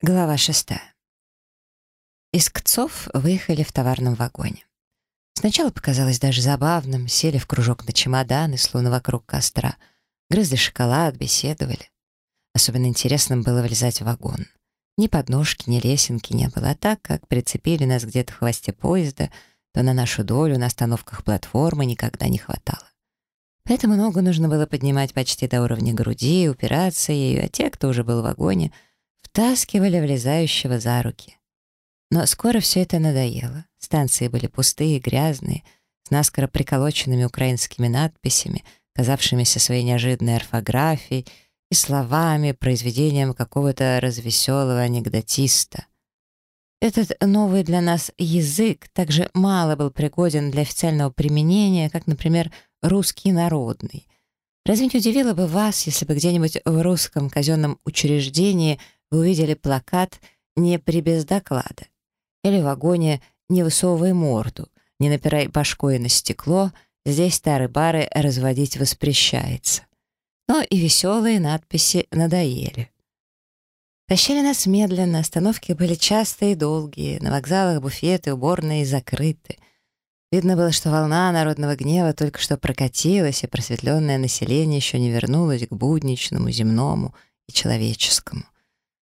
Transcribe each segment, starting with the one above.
Глава шестая. Из Кцов выехали в товарном вагоне. Сначала показалось даже забавным, сели в кружок на чемоданы, словно вокруг костра, грызли шоколад, беседовали. Особенно интересным было влезать в вагон. Ни подножки, ни лесенки не было, а так, как прицепили нас где-то в хвосте поезда, то на нашу долю на остановках платформы никогда не хватало. Поэтому ногу нужно было поднимать почти до уровня груди, упираться ею, а те, кто уже был в вагоне — втаскивали влезающего за руки. Но скоро все это надоело. Станции были пустые, грязные, с наскоро приколоченными украинскими надписями, казавшимися своей неожиданной орфографией и словами, произведением какого-то развеселого анекдотиста. Этот новый для нас язык также мало был пригоден для официального применения, как, например, русский народный. Разве не удивило бы вас, если бы где-нибудь в русском казенном учреждении – увидели плакат «Не при без доклада» или в вагоне «Не высовывай морду», «Не напирай башкой на стекло», здесь старые бары разводить воспрещается. Но и веселые надписи надоели. Тащили нас медленно, остановки были частые и долгие, на вокзалах буфеты, уборные закрыты. Видно было, что волна народного гнева только что прокатилась, и просветленное население еще не вернулось к будничному, земному и человеческому.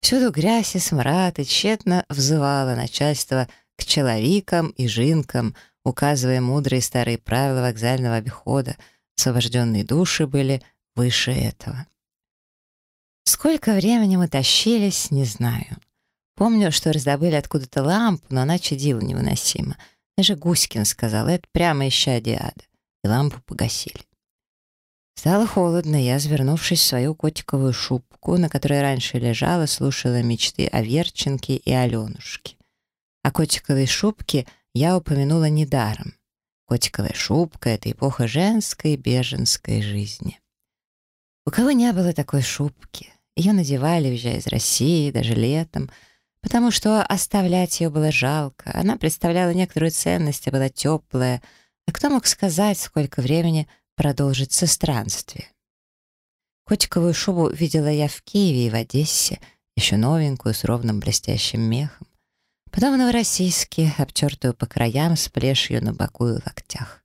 Всюду грязь и смрад, и тщетно взывало начальство к человекам и жинкам, указывая мудрые старые правила вокзального обихода. Освобожденные души были выше этого. Сколько времени мы тащились, не знаю. Помню, что раздобыли откуда-то лампу, но она чадила невыносимо. Даже Гуськин сказал, это прямо ища диада. И лампу погасили. Стало холодно, я, завернувшись в свою котиковую шубку, на которой раньше лежала, слушала мечты о Верченке и Аленушке. О котиковой шубке я упомянула недаром. Котиковая шубка — это эпоха женской беженской жизни. У кого не было такой шубки? Ее надевали, въезжая из России, даже летом, потому что оставлять ее было жалко. Она представляла некоторую ценность, а была теплая. А кто мог сказать, сколько времени продолжится странствие. Котиковую шубу видела я в Киеве и в Одессе, еще новенькую, с ровным блестящим мехом. Потом в Новороссийске, обтертую по краям, с плешью на боку и локтях.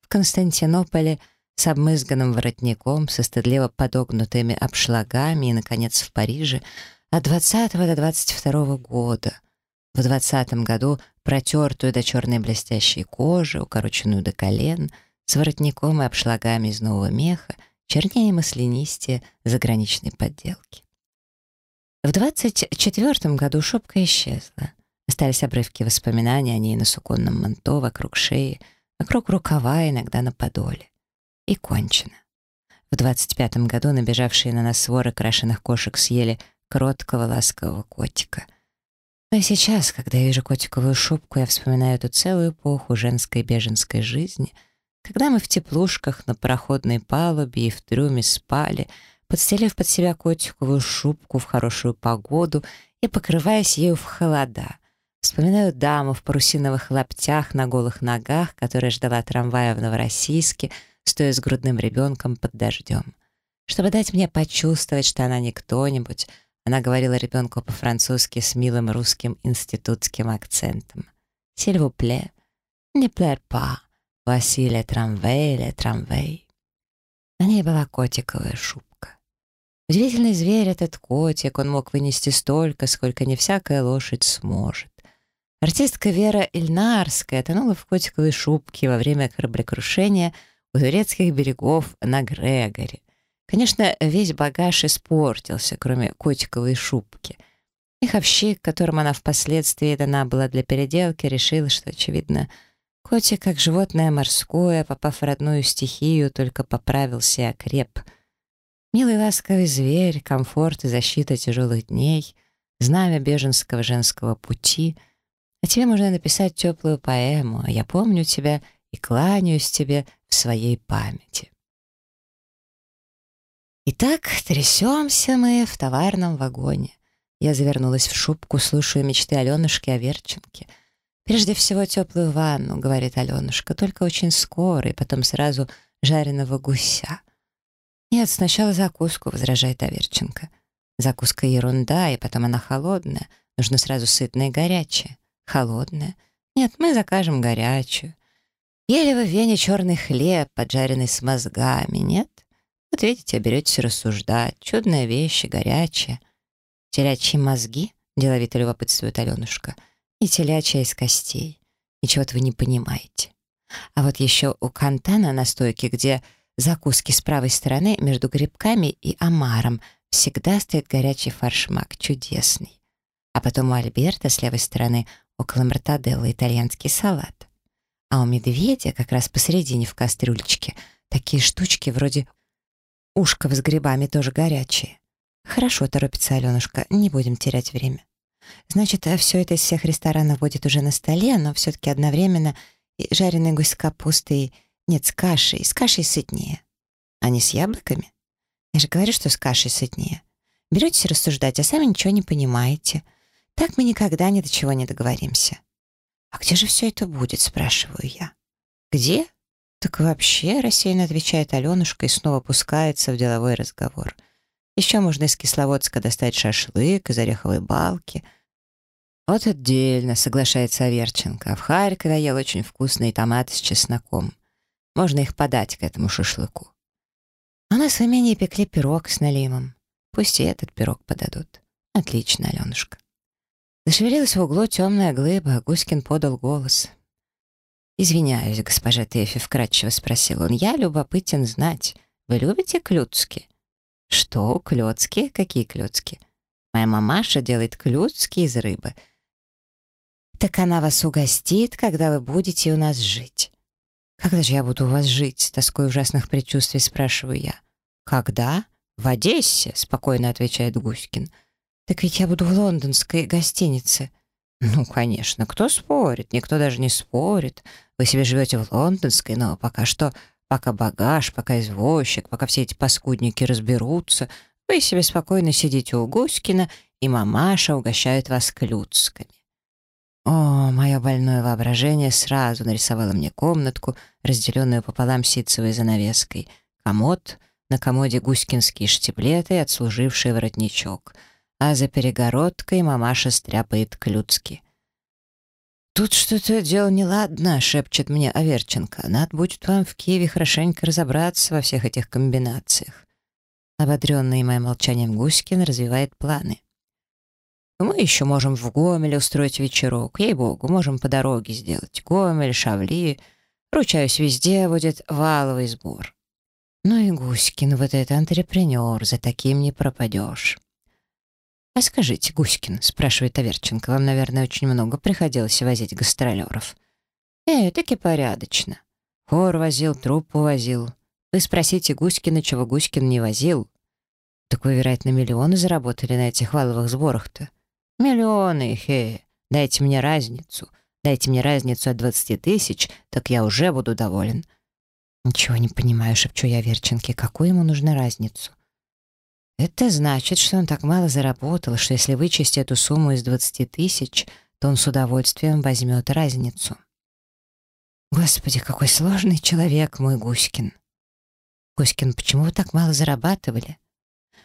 В Константинополе с обмызганным воротником, со стыдливо подогнутыми обшлагами и, наконец, в Париже от 20 до 22 года. В 20 году протертую до черной блестящей кожи, укороченную до колен — с воротником и обшлагами из нового меха, чернее маслянистее заграничной подделки. В 24 году шубка исчезла. Остались обрывки воспоминаний о ней на суконном манто, вокруг шеи, вокруг рукава, иногда на подоле. И кончено. В 25 году набежавшие на нас своры крашеных кошек съели кроткого ласкового котика. Но и сейчас, когда я вижу котиковую шубку, я вспоминаю эту целую эпоху женской беженской жизни — когда мы в теплушках на пароходной палубе и в трюме спали, подстелив под себя котиковую шубку в хорошую погоду и покрываясь ею в холода. Вспоминаю даму в парусиновых лаптях на голых ногах, которая ждала трамвая в Новороссийске, стоя с грудным ребенком под дождем. Чтобы дать мне почувствовать, что она не кто-нибудь, она говорила ребенку по-французски с милым русским институтским акцентом. «S'il vous plaît, ne pleure pas». Василия Трамвей, Трамвей. На ней была котиковая шубка. Удивительный зверь этот котик, он мог вынести столько, сколько не всякая лошадь сможет. Артистка Вера Ильнарская тонула в котиковой шубке во время кораблекрушения у турецких берегов на Грегоре. Конечно, весь багаж испортился, кроме котиковой шубки. Их общик, которым она впоследствии дана была для переделки, решил, что, очевидно, Котик, как животное морское, попав в родную стихию, только поправился и окреп. Милый ласковый зверь, комфорт и защита тяжелых дней, знамя беженского женского пути. А тебе можно написать теплую поэму, а я помню тебя и кланяюсь тебе в своей памяти. Итак, трясемся мы в товарном вагоне. Я завернулась в шубку, слушаю мечты Аленушки о Верченке — «Прежде всего теплую ванну», — говорит Аленушка, «только очень скоро, и потом сразу жареного гуся». «Нет, сначала закуску», — возражает Аверченко. Закуска ерунда, и потом она холодная. Нужно сразу сытное и горячее. Холодное. Нет, мы закажем горячую. Ели вы в Вене черный хлеб, поджаренный с мозгами, нет? Вот видите, беретесь рассуждать. Чудная вещь, горячая. Телячьи мозги, деловито любопытствует Аленушка, и телячья из костей. Ничего-то вы не понимаете. А вот еще у Кантана на стойке, где закуски с правой стороны между грибками и омаром, всегда стоит горячий фаршмак, чудесный. А потом у Альберта с левой стороны около мартаделла итальянский салат. А у медведя как раз посередине в кастрюлечке такие штучки вроде ушков с грибами тоже горячие. Хорошо, торопится Аленушка, не будем терять время. Значит, все это из всех ресторанов будет уже на столе, но все-таки одновременно и жареный гусь с капустой, нет, с кашей, с кашей сытнее. А не с яблоками? Я же говорю, что с кашей сытнее. Беретесь рассуждать, а сами ничего не понимаете. Так мы никогда ни до чего не договоримся. «А где же все это будет?» — спрашиваю я. «Где?» «Так вообще», — рассеянно отвечает Аленушка и снова пускается в деловой разговор. «Еще можно из Кисловодска достать шашлык из ореховой балки». «Вот отдельно», — соглашается Аверченко. «А в Харькове ел очень вкусные томаты с чесноком. Можно их подать к этому шашлыку». «У нас в имении пекли пирог с налимом. Пусть и этот пирог подадут». «Отлично, Аленушка». Зашевелилась в углу темная глыба, Гуськин подал голос. «Извиняюсь, госпожа Тэфи», — вкратчиво спросил он. «Я любопытен знать, вы любите клюцки?» «Что, клёцки? Какие клёцки?» «Моя мамаша делает клюцки из рыбы». «Так она вас угостит, когда вы будете у нас жить». «Когда же я буду у вас жить?» — с тоской ужасных предчувствий спрашиваю я. «Когда?» «В Одессе», — спокойно отвечает Гуськин. «Так ведь я буду в лондонской гостинице». «Ну, конечно, кто спорит? Никто даже не спорит. Вы себе живете в лондонской, но пока что, пока багаж, пока извозчик, пока все эти паскудники разберутся, вы себе спокойно сидите у Гуськина, и мамаша угощает вас клюцками». О, мое больное воображение сразу нарисовало мне комнатку, разделенную пополам ситцевой занавеской, комод, на комоде гуськинские штиблеты и отслуживший воротничок — а за перегородкой мамаша стряпает клюцки. «Тут что-то дело неладно», — шепчет мне Аверченко. «Надо будет вам в Киеве хорошенько разобраться во всех этих комбинациях». Ободренный моим молчанием Гуськин развивает планы. «Мы еще можем в Гомеле устроить вечерок. Ей-богу, можем по дороге сделать. Гомель, Шавли. Ручаюсь, везде будет валовый сбор». «Ну и Гуськин, вот это антрепренер, за таким не пропадешь». «А скажите, Гуськин», — спрашивает Аверченко, «вам, наверное, очень много приходилось возить гастролеров?» «Э, таки порядочно. Хор возил, труппу возил. Вы спросите Гуськина, чего Гуськин не возил?» «Так вы, вероятно, миллионы заработали на этих валовых сборах-то?» «Миллионы, хе, дайте мне разницу. Дайте мне разницу от двадцати тысяч, так я уже буду доволен». «Ничего не понимаю», — шепчу я Верченке, «какую ему нужна разницу?» Это значит, что он так мало заработал, что если вычесть эту сумму из 20 тысяч, то он с удовольствием возьмет разницу. Господи, какой сложный человек мой Гуськин. Гуськин, почему вы так мало зарабатывали?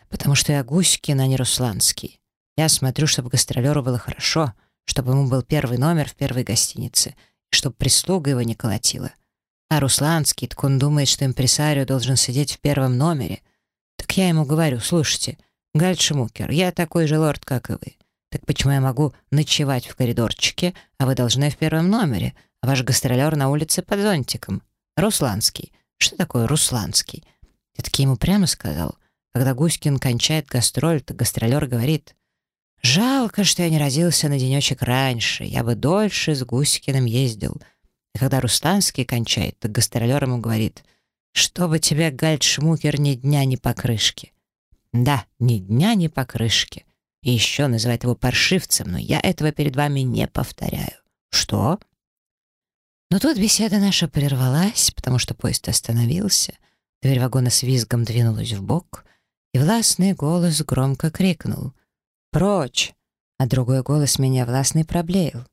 Потому что я Гуськин, а не Русланский. Я смотрю, чтобы гастролеру было хорошо, чтобы ему был первый номер в первой гостинице, и чтобы прислуга его не колотила. А Русланский, так он думает, что импресарио должен сидеть в первом номере, так я ему говорю, слушайте, Гальшмукер, я такой же лорд, как и вы. Так почему я могу ночевать в коридорчике, а вы должны в первом номере, а ваш гастролер на улице под зонтиком? Русланский. Что такое Русланский? Я таки ему прямо сказал. Когда Гуськин кончает гастроль, то гастролер говорит, «Жалко, что я не родился на денечек раньше, я бы дольше с Гуськиным ездил». И когда Русланский кончает, то гастролер ему говорит, чтобы тебе, Гальдшмукер, ни дня ни покрышки. Да, ни дня ни покрышки. И еще называет его паршивцем, но я этого перед вами не повторяю. Что? Но тут беседа наша прервалась, потому что поезд остановился, дверь вагона с визгом двинулась в бок, и властный голос громко крикнул «Прочь!», а другой голос меня властный проблеял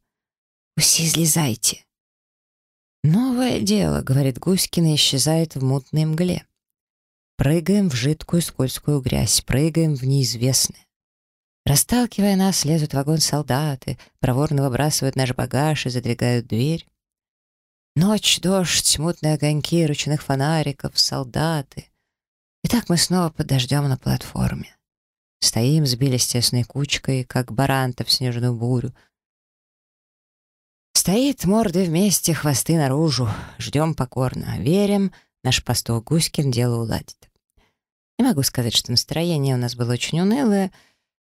«Уси, слезайте!» «Новое дело», — говорит Гуськин и исчезает в мутной мгле. Прыгаем в жидкую скользкую грязь, прыгаем в неизвестное. Расталкивая нас, лезут в вагон солдаты, проворно выбрасывают наш багаж и задвигают дверь. Ночь, дождь, мутные огоньки ручных фонариков, солдаты. И так мы снова под дождем на платформе. Стоим, сбились тесной кучкой, как баранта в снежную бурю. Стоит морды вместе, хвосты наружу. Ждем покорно, верим, наш пастух Гуськин дело уладит. Не могу сказать, что настроение у нас было очень унылое,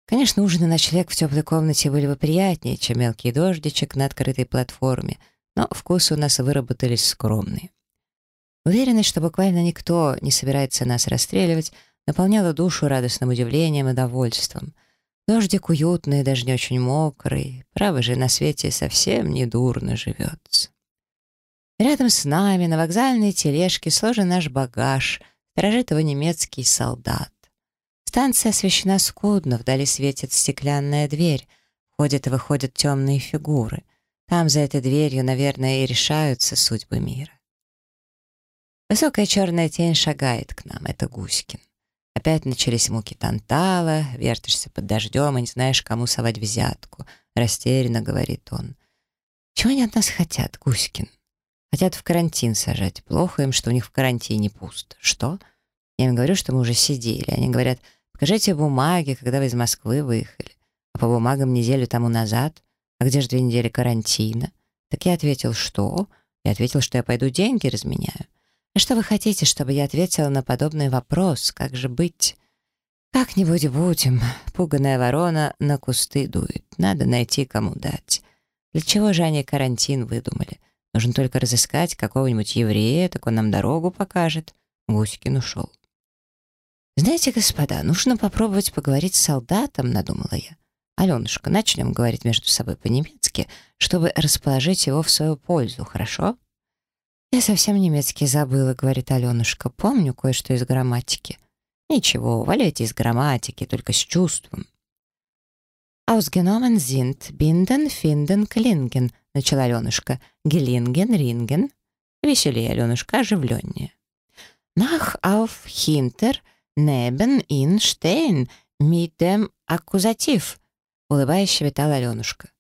Конечно, ужин и ночлег в теплой комнате были бы приятнее, чем мелкий дождичек на открытой платформе, но вкусы у нас выработались скромные. Уверенность, что буквально никто не собирается нас расстреливать, наполняла душу радостным удивлением и довольством. Дождик уютный, даже не очень мокрый. Право же, на свете совсем не дурно живется. Рядом с нами на вокзальной тележке сложен наш багаж, сторожит его немецкий солдат. Станция освещена скудно, вдали светит стеклянная дверь. Входят и выходят темные фигуры. Там, за этой дверью, наверное, и решаются судьбы мира. Высокая черная тень шагает к нам. Это Гуськин. Опять начались муки Тантала, вертишься под дождем и не знаешь, кому совать взятку. Растерянно говорит он. Чего они от нас хотят, Гуськин? Хотят в карантин сажать. Плохо им, что у них в карантине пусто. Что? Я им говорю, что мы уже сидели. Они говорят, Покажите бумаги, когда вы из Москвы выехали. А по бумагам неделю тому назад. А где же две недели карантина? Так я ответил, что? Я ответил, что я пойду деньги разменяю. Что вы хотите, чтобы я ответила на подобный вопрос? Как же быть? Как-нибудь будем. Пуганая ворона на кусты дует. Надо найти, кому дать. Для чего же они карантин выдумали? Нужно только разыскать какого-нибудь еврея, так он нам дорогу покажет. Гуськин ушел. «Знаете, господа, нужно попробовать поговорить с солдатом», — надумала я. «Аленушка, начнем говорить между собой по-немецки, чтобы расположить его в свою пользу, хорошо?» «Я совсем немецкий забыла», — говорит Аленушка. «Помню кое-что из грамматики». «Ничего, валяйте из грамматики, только с чувством». «Ausgenommen sind binden, finden, klingen», — начала Аленушка. «Gelingen, ringen». Веселее, Аленушка, оживленнее. «Nach, auf, hinter», «Небен ин штейн mit dem аккузатив», — улыбаясь щебетала Аленушка.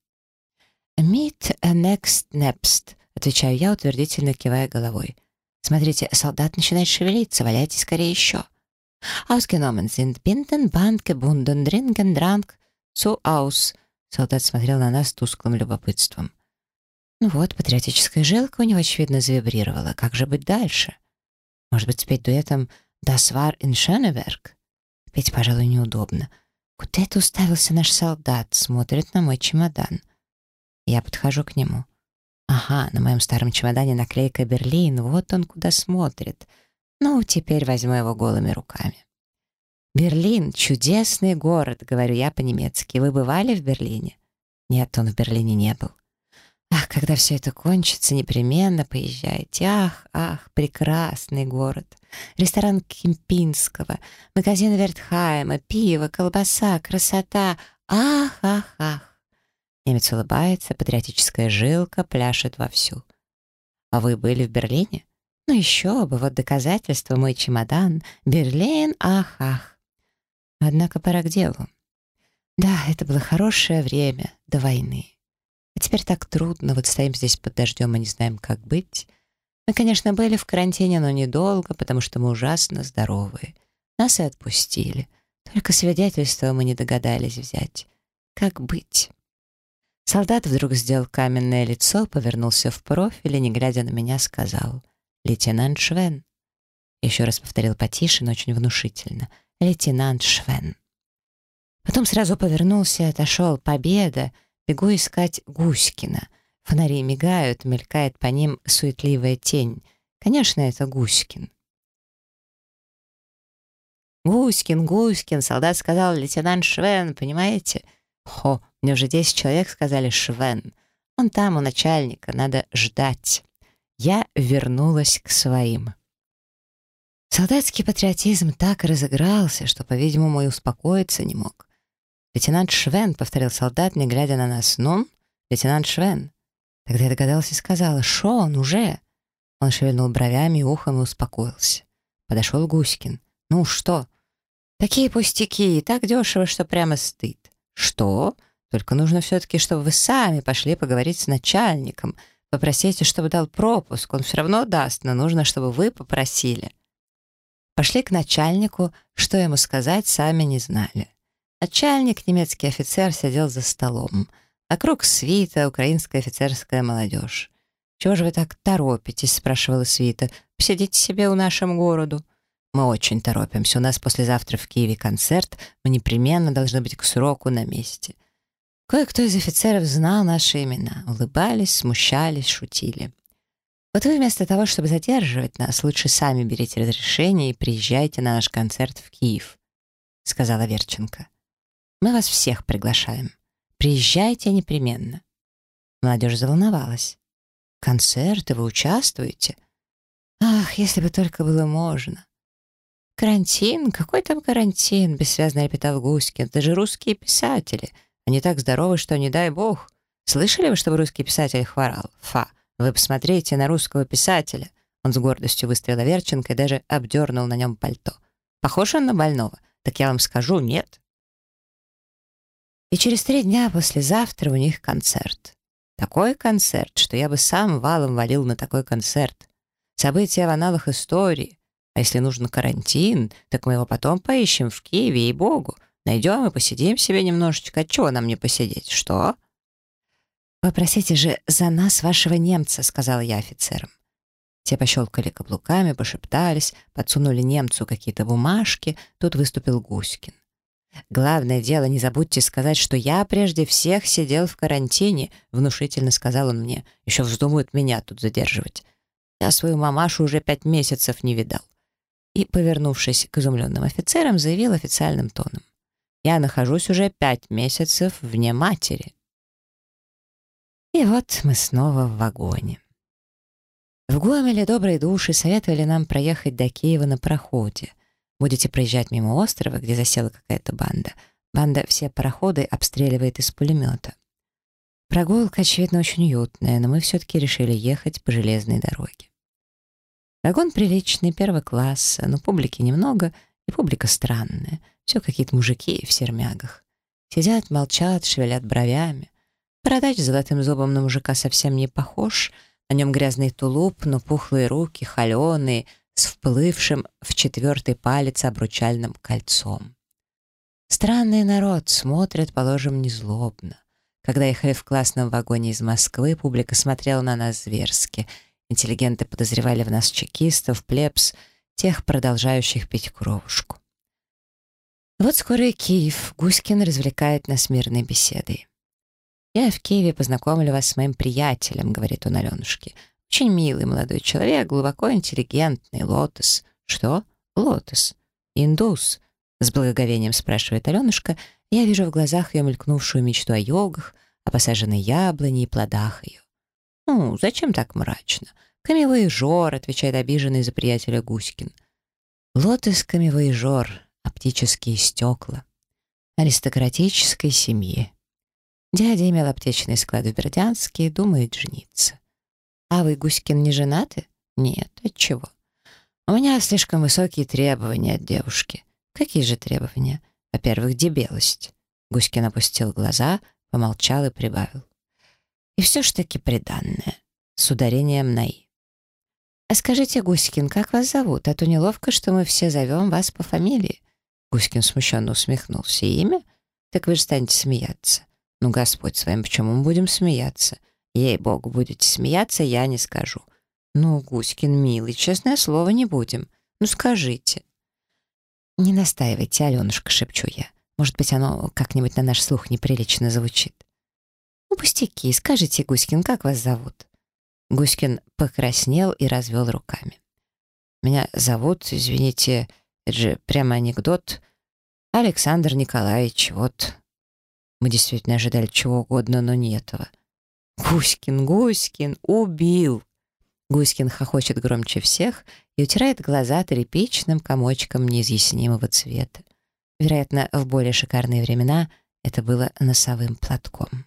«Mit next next», — отвечаю я, утвердительно кивая головой. «Смотрите, солдат начинает шевелиться, валяйте скорее еще». «Ausgenommen sind Binden, Band, gebunden, dringen, Drang, zu aus». Солдат смотрел на нас с тусклым любопытством. Ну вот, патриотическая жилка у него, очевидно, завибрировала. Как же быть дальше? Может быть, спеть дуэтом «Das war in Schöneberg». Петь, пожалуй, неудобно. Куда это уставился наш солдат? Смотрит на мой чемодан. Я подхожу к нему. Ага, на моем старом чемодане наклейка «Берлин». Вот он куда смотрит. Ну, теперь возьму его голыми руками. «Берлин — чудесный город», — говорю я по-немецки. «Вы бывали в Берлине?» Нет, он в Берлине не был. Ах, когда все это кончится, непременно поезжайте. Ах, ах, прекрасный город. Ресторан Кемпинского, магазин Вертхайма, пиво, колбаса, красота. Ах, ах, ах. Немец улыбается, патриотическая жилка пляшет вовсю. А вы были в Берлине? Ну еще бы, вот доказательство, мой чемодан. Берлин, ах, ах. Однако пора к делу. Да, это было хорошее время до войны. А теперь так трудно, вот стоим здесь под дождем и не знаем, как быть. Мы, конечно, были в карантине, но недолго, потому что мы ужасно здоровые. Нас и отпустили. Только свидетельства мы не догадались взять. Как быть? Солдат вдруг сделал каменное лицо, повернулся в профиль и, не глядя на меня, сказал «Лейтенант Швен». Еще раз повторил потише, но очень внушительно «Лейтенант Швен». Потом сразу повернулся и отошел «Победа!» Бегу искать Гуськина. Фонари мигают, мелькает по ним суетливая тень. Конечно, это Гуськин. «Гуськин, Гуськин!» — солдат сказал лейтенант Швен, понимаете? «Хо, мне уже десять человек сказали Швен. Он там, у начальника, надо ждать». Я вернулась к своим. Солдатский патриотизм так разыгрался, что, по-видимому, и успокоиться не мог. «Лейтенант Швен», — повторил солдат, не глядя на нас. «Ну, лейтенант Швен». Тогда я догадалась и сказала, «Шо он уже?» Он шевельнул бровями и ухом и успокоился. Подошел Гуськин. «Ну что?» «Такие пустяки, так дешево, что прямо стыд. «Что? Только нужно все-таки, чтобы вы сами пошли поговорить с начальником. Попросите, чтобы дал пропуск, он все равно даст, но нужно, чтобы вы попросили». Пошли к начальнику, что ему сказать, сами не знали. Начальник, немецкий офицер, сидел за столом. Вокруг свита украинская офицерская молодежь. «Чего же вы так торопитесь?» — спрашивала свита. «Посидите себе у нашем городу». «Мы очень торопимся. У нас послезавтра в Киеве концерт. Мы непременно должны быть к сроку на месте». Кое-кто из офицеров знал наши имена, улыбались, смущались, шутили. Вот вы вместо того, чтобы задерживать нас, лучше сами берите разрешение и приезжайте на наш концерт в Киев», — сказала Верченко. «Мы вас всех приглашаем. Приезжайте непременно». Молодежь заволновалась. «Концерты, вы участвуете?» «Ах, если бы только было можно!» «Карантин? Какой там карантин?» — бессвязно репетал Гуськин. «Это же русские писатели. Они так здоровы, что не дай бог. Слышали вы, чтобы русский писатель хворал? Фа! Вы посмотрите на русского писателя!» Он с гордостью выставил Верченко и даже обдернул на нем пальто. «Похож он на больного? Так я вам скажу, нет». И через три дня послезавтра у них концерт. Такой концерт, что я бы сам валом валил на такой концерт. События в аналах истории. А если нужен карантин, так мы его потом поищем в Киеве, и богу. Найдем и посидим себе немножечко. Отчего нам не посидеть? Что? «Попросите же за нас вашего немца», — сказала я офицерам. Те пощелкали каблуками, пошептались, подсунули немцу какие-то бумажки. Тут выступил Гуськин. «Главное дело, не забудьте сказать, что я прежде всех сидел в карантине», — внушительно сказал он мне. «Еще вздумают меня тут задерживать. Я свою мамашу уже пять месяцев не видал». И, повернувшись к изумленным офицерам, заявил официальным тоном. Я нахожусь уже пять месяцев вне матери. И вот мы снова в вагоне. В Гомеле добрые души советовали нам проехать до Киева на проходе. Будете проезжать мимо острова, где засела какая-то банда. Банда все пароходы обстреливает из пулемета. Прогулка, очевидно, очень уютная, но мы все-таки решили ехать по железной дороге. Вагон приличный, первый класс, но публики немного, и публика странная — все какие-то мужики в сермягах. Сидят, молчат, шевелят бровями. Бородач с золотым зубом на мужика совсем не похож. На нем грязный тулуп, но пухлые руки, холеные, с вплывшим в четвертый палец обручальным кольцом. Странный народ, смотрят, положим, незлобно. Когда ехали в классном вагоне из Москвы, публика смотрела на нас зверски. Интеллигенты подозревали в нас чекистов, плебс, тех, продолжающих пить кровушку. Вот скоро и Киев. Гуськин развлекает нас мирной беседой. «Я в Киеве познакомлю вас с моим приятелем», — говорит он Аленушке. «Очень милый молодой человек, глубоко интеллигентный, лотос». «Что? Лотос? Индус?» — с благоговением спрашивает Аленушка. Я вижу в глазах ее мелькнувшую мечту о йогах, о посаженной яблоне и плодах ее. «Ну, зачем так мрачно?» «Камевоежор», — отвечает обиженный за приятеля Гуськин. «Лотос камевоежор», оптические стекла. Аристократической семьи. Дядя имел аптечный склад в Бердянске и думает жениться. А вы, Гуськин, не женаты? Нет, отчего? У меня слишком высокие требования от девушки. Какие же требования? Во-первых, дебелость. Гуськин опустил глаза, помолчал и прибавил. И все ж таки приданное, с ударением на «и». «А скажите, Гуськин, как вас зовут? А то неловко, что мы все зовем вас по фамилии. Гуськин смущенно усмехнулся. «Имя? Так вы же станете смеяться. Ну, Господь с вами, почему мы будем смеяться? Ей-богу, будете смеяться, я не скажу. Ну, Гуськин, милый, честное слово, не будем. Ну, скажите». «Не настаивайте, Аленушка», — шепчу я. «Может быть, оно как-нибудь на наш слух неприлично звучит». «Ну, пустяки, скажите, Гуськин, как вас зовут?» Гуськин покраснел и развел руками. «Меня зовут, извините, это же прямо анекдот. Александр Николаевич, вот. Мы действительно ожидали чего угодно, но не этого. Гуськин, Гуськин, убил. Гуськин хохочет громче всех и утирает глаза тряпичным комочком неизъяснимого цвета. Вероятно, в более шикарные времена это было носовым платком.